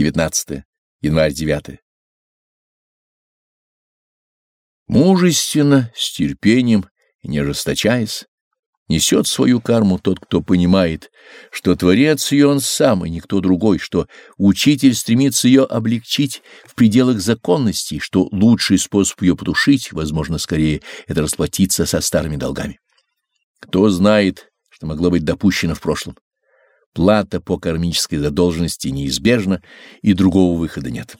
19. Январь 9. Мужественно, с терпением и не ожесточаясь, несет свою карму тот, кто понимает, что Творец ее он сам и никто другой, что учитель стремится ее облегчить в пределах законности, что лучший способ ее потушить, возможно, скорее, это расплатиться со старыми долгами. Кто знает, что могло быть допущено в прошлом? Плата по кармической задолженности неизбежна, и другого выхода нет.